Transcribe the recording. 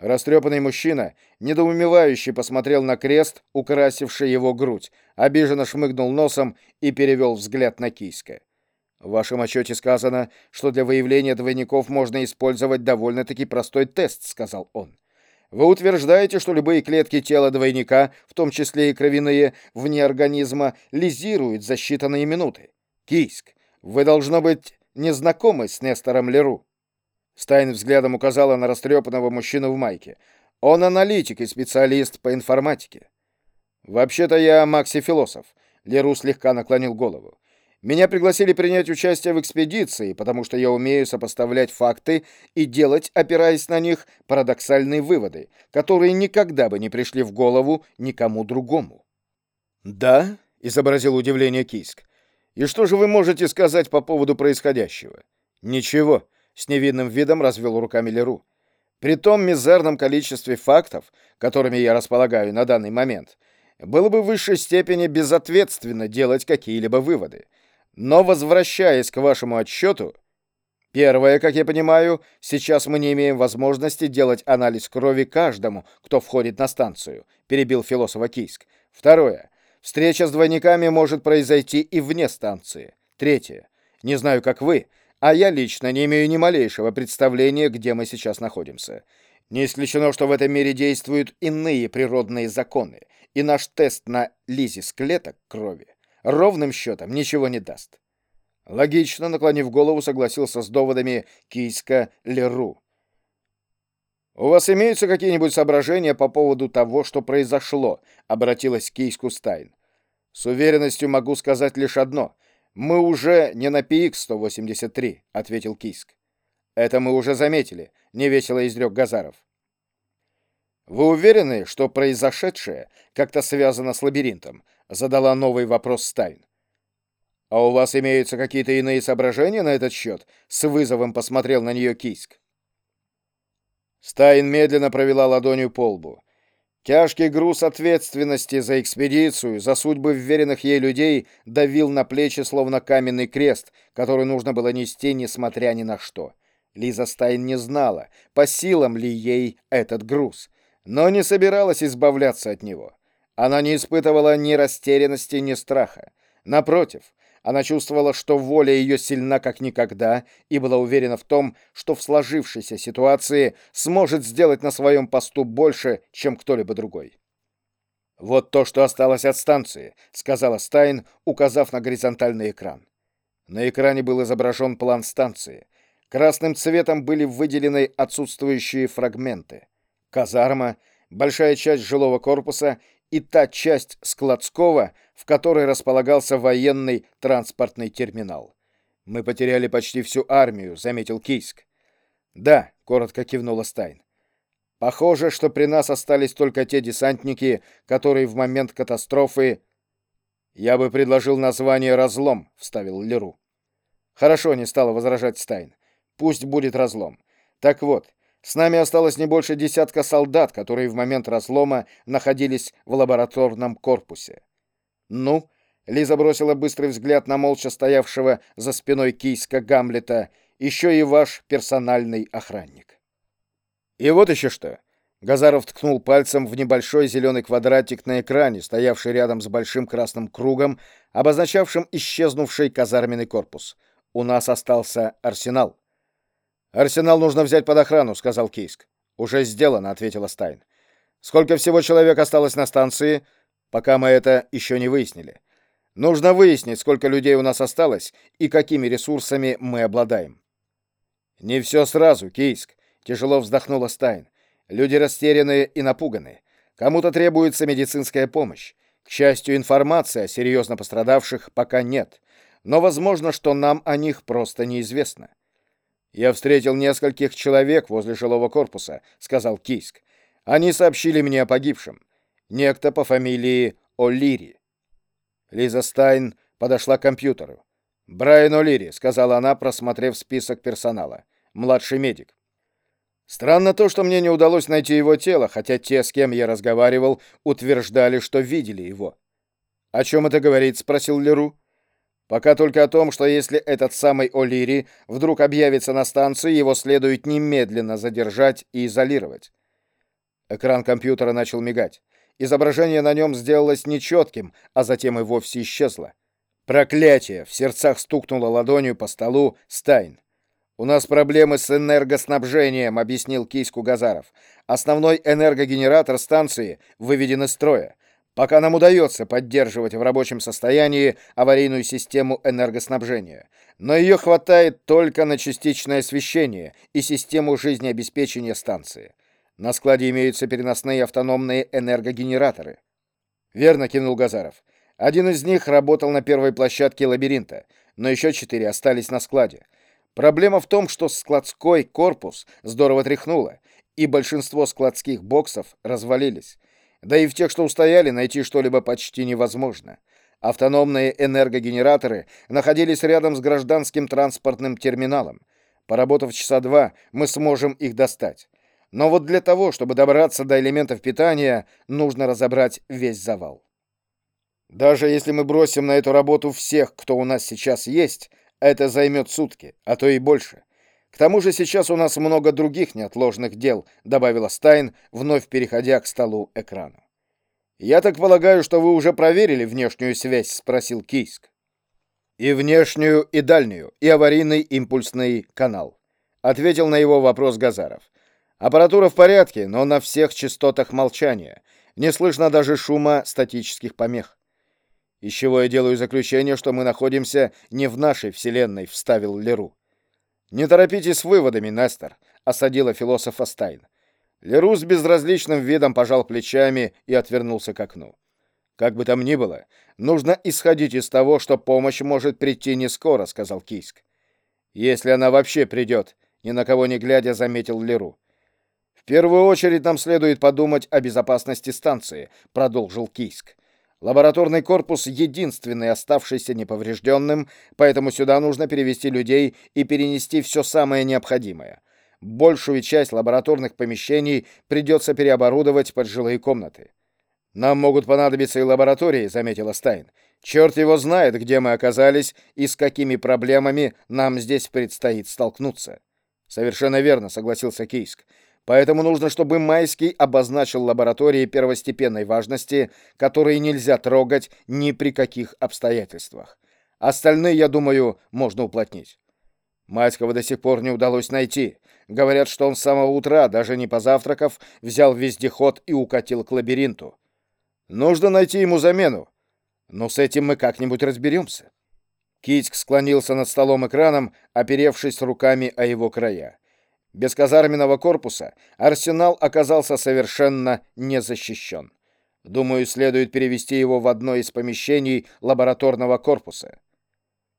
Растрепанный мужчина, недоумевающий, посмотрел на крест, украсивший его грудь, обиженно шмыгнул носом и перевел взгляд на Кийска. В вашем отчете сказано, что для выявления двойников можно использовать довольно-таки простой тест, сказал он. Вы утверждаете, что любые клетки тела двойника, в том числе и кровяные, вне организма, лизируют за считанные минуты. Кийск, вы, должно быть, не знакомы с Нестором Леру. Стайн взглядом указала на растрепанного мужчину в майке. Он аналитик и специалист по информатике. Вообще-то я Макси-философ. Леру слегка наклонил голову. Меня пригласили принять участие в экспедиции, потому что я умею сопоставлять факты и делать, опираясь на них, парадоксальные выводы, которые никогда бы не пришли в голову никому другому. «Да?» — изобразил удивление Кийск. «И что же вы можете сказать по поводу происходящего?» «Ничего», с невинным видом развел руками Леру. При том мизерном количестве фактов, которыми я располагаю на данный момент, было бы в высшей степени безответственно делать какие-либо выводы. Но возвращаясь к вашему отчету, первое, как я понимаю, сейчас мы не имеем возможности делать анализ крови каждому, кто входит на станцию, перебил философа Кийск. Второе, встреча с двойниками может произойти и вне станции. Третье, не знаю, как вы, а я лично не имею ни малейшего представления, где мы сейчас находимся. Не исключено, что в этом мире действуют иные природные законы, и наш тест на лизис клеток крови ровным счетом ничего не даст. Логично, наклонив голову, согласился с доводами Кийска Леру. «У вас имеются какие-нибудь соображения по поводу того, что произошло?» — обратилась к Кийску Стайн. «С уверенностью могу сказать лишь одно — «Мы уже не на ПИК-183», — ответил Киск. «Это мы уже заметили», — невесело изрек Газаров. «Вы уверены, что произошедшее как-то связано с лабиринтом?» — задала новый вопрос Стайн. «А у вас имеются какие-то иные соображения на этот счет?» — с вызовом посмотрел на нее Киск. Стайн медленно провела ладонью по лбу. Тяжкий груз ответственности за экспедицию, за судьбы вверенных ей людей давил на плечи словно каменный крест, который нужно было нести, несмотря ни на что. Лиза Стайн не знала, по силам ли ей этот груз, но не собиралась избавляться от него. Она не испытывала ни растерянности, ни страха. Напротив, она чувствовала, что воля ее сильна как никогда и была уверена в том, что в сложившейся ситуации сможет сделать на своем посту больше, чем кто-либо другой. «Вот то, что осталось от станции», — сказала Стайн, указав на горизонтальный экран. На экране был изображен план станции. Красным цветом были выделены отсутствующие фрагменты. Казарма, большая часть жилого корпуса и та часть складского, в которой располагался военный транспортный терминал. Мы потеряли почти всю армию, заметил Кийск. Да, коротко кивнула Стайн. Похоже, что при нас остались только те десантники, которые в момент катастрофы Я бы предложил название Разлом, вставил Леру. Хорошо, не стала возражать Стайн. Пусть будет Разлом. Так вот, с нами осталось не больше десятка солдат, которые в момент разлома находились в лабораторном корпусе. «Ну?» — Лиза бросила быстрый взгляд на молча стоявшего за спиной кийска Гамлета. «Еще и ваш персональный охранник». «И вот еще что!» Газаров ткнул пальцем в небольшой зеленый квадратик на экране, стоявший рядом с большим красным кругом, обозначавшим исчезнувший казарменный корпус. «У нас остался арсенал». «Арсенал нужно взять под охрану», — сказал Кийск. «Уже сделано», — ответила Стайн. «Сколько всего человек осталось на станции?» «Пока мы это еще не выяснили. Нужно выяснить, сколько людей у нас осталось и какими ресурсами мы обладаем». «Не все сразу, Кийск», — тяжело вздохнула Стайн. «Люди растерянные и напуганы. Кому-то требуется медицинская помощь. К счастью, информации о серьезно пострадавших пока нет, но возможно, что нам о них просто неизвестно. «Я встретил нескольких человек возле жилого корпуса», — сказал Кийск. «Они сообщили мне о погибшем. Некто по фамилии О'Лири». Лиза Стайн подошла к компьютеру. «Брайан О'Лири», — сказала она, просмотрев список персонала. «Младший медик». Странно то, что мне не удалось найти его тело, хотя те, с кем я разговаривал, утверждали, что видели его. «О чем это говорит?» — спросил Леру. Пока только о том, что если этот самый О'Лири вдруг объявится на станции, его следует немедленно задержать и изолировать. Экран компьютера начал мигать. Изображение на нем сделалось нечетким, а затем и вовсе исчезло. «Проклятие!» — в сердцах стукнула ладонью по столу Стайн. «У нас проблемы с энергоснабжением», — объяснил Кийску Газаров. «Основной энергогенератор станции выведен из строя. Пока нам удается поддерживать в рабочем состоянии аварийную систему энергоснабжения. Но ее хватает только на частичное освещение и систему жизнеобеспечения станции. На складе имеются переносные автономные энергогенераторы». «Верно», — кинул Газаров. «Один из них работал на первой площадке лабиринта, но еще четыре остались на складе. Проблема в том, что складской корпус здорово тряхнуло, и большинство складских боксов развалились. Да и в тех, что устояли, найти что-либо почти невозможно. Автономные энергогенераторы находились рядом с гражданским транспортным терминалом. Поработав часа два, мы сможем их достать. Но вот для того, чтобы добраться до элементов питания, нужно разобрать весь завал. Даже если мы бросим на эту работу всех, кто у нас сейчас есть, это займет сутки, а то и больше. К тому же сейчас у нас много других неотложных дел, добавила Стайн, вновь переходя к столу экрана. Я так полагаю, что вы уже проверили внешнюю связь, спросил Кийск. И внешнюю, и дальнюю, и аварийный импульсный канал, ответил на его вопрос Газаров. Аппаратура в порядке, но на всех частотах молчания. Не слышно даже шума статических помех. Из чего я делаю заключение, что мы находимся не в нашей вселенной, вставил Леру. Не торопитесь с выводами, Нестор, осадила философа Стайн. Леру с безразличным видом пожал плечами и отвернулся к окну. Как бы там ни было, нужно исходить из того, что помощь может прийти не скоро, сказал Кийск. Если она вообще придет, ни на кого не глядя, заметил Леру. В первую очередь нам следует подумать о безопасности станции, продолжил Кийск. Лабораторный корпус единственный оставшийся неповрежденным, поэтому сюда нужно перевести людей и перенести все самое необходимое. Большую часть лабораторных помещений придется переоборудовать под жилые комнаты. «Нам могут понадобиться и лаборатории», — заметила Стайн. «Черт его знает, где мы оказались и с какими проблемами нам здесь предстоит столкнуться». «Совершенно верно», — согласился Кийск. Поэтому нужно, чтобы Майский обозначил лаборатории первостепенной важности, которые нельзя трогать ни при каких обстоятельствах. Остальные, я думаю, можно уплотнить. Майского до сих пор не удалось найти. Говорят, что он с самого утра, даже не позавтракав, взял вездеход и укатил к лабиринту. Нужно найти ему замену. Но с этим мы как-нибудь разберемся. Китьк склонился над столом-экраном, оперевшись руками о его края. Без казарменного корпуса арсенал оказался совершенно не защищен. Думаю, следует перевести его в одно из помещений лабораторного корпуса.